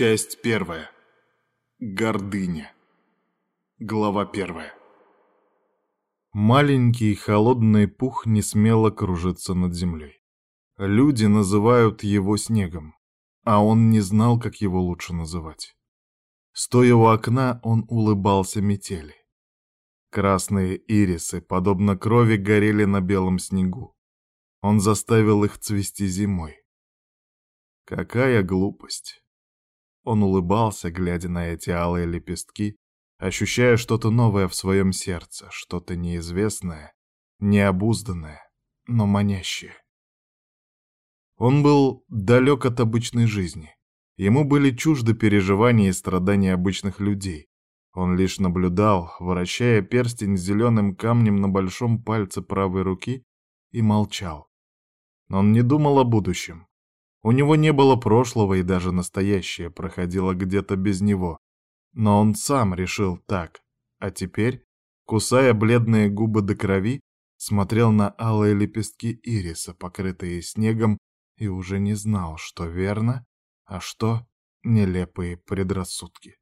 Часть первая. Гордыня. Глава первая. Маленький холодный пух не смело кружится над землей. Люди называют его снегом, а он не знал, как его лучше называть. Стоя у окна, он улыбался метели. Красные ирисы, подобно крови, горели на белом снегу. Он заставил их цвести зимой. Какая глупость! Он улыбался, глядя на эти алые лепестки, ощущая что-то новое в своем сердце, что-то неизвестное, необузданное, но манящее. Он был далек от обычной жизни. Ему были чужды переживания и страдания обычных людей. Он лишь наблюдал, вращая перстень с зеленым камнем на большом пальце правой руки, и молчал. Он не думал о будущем. У него не было прошлого, и даже настоящее проходило где-то без него. Но он сам решил так. А теперь, кусая бледные губы до крови, смотрел на алые лепестки ириса, покрытые снегом, и уже не знал, что верно, а что нелепые предрассудки.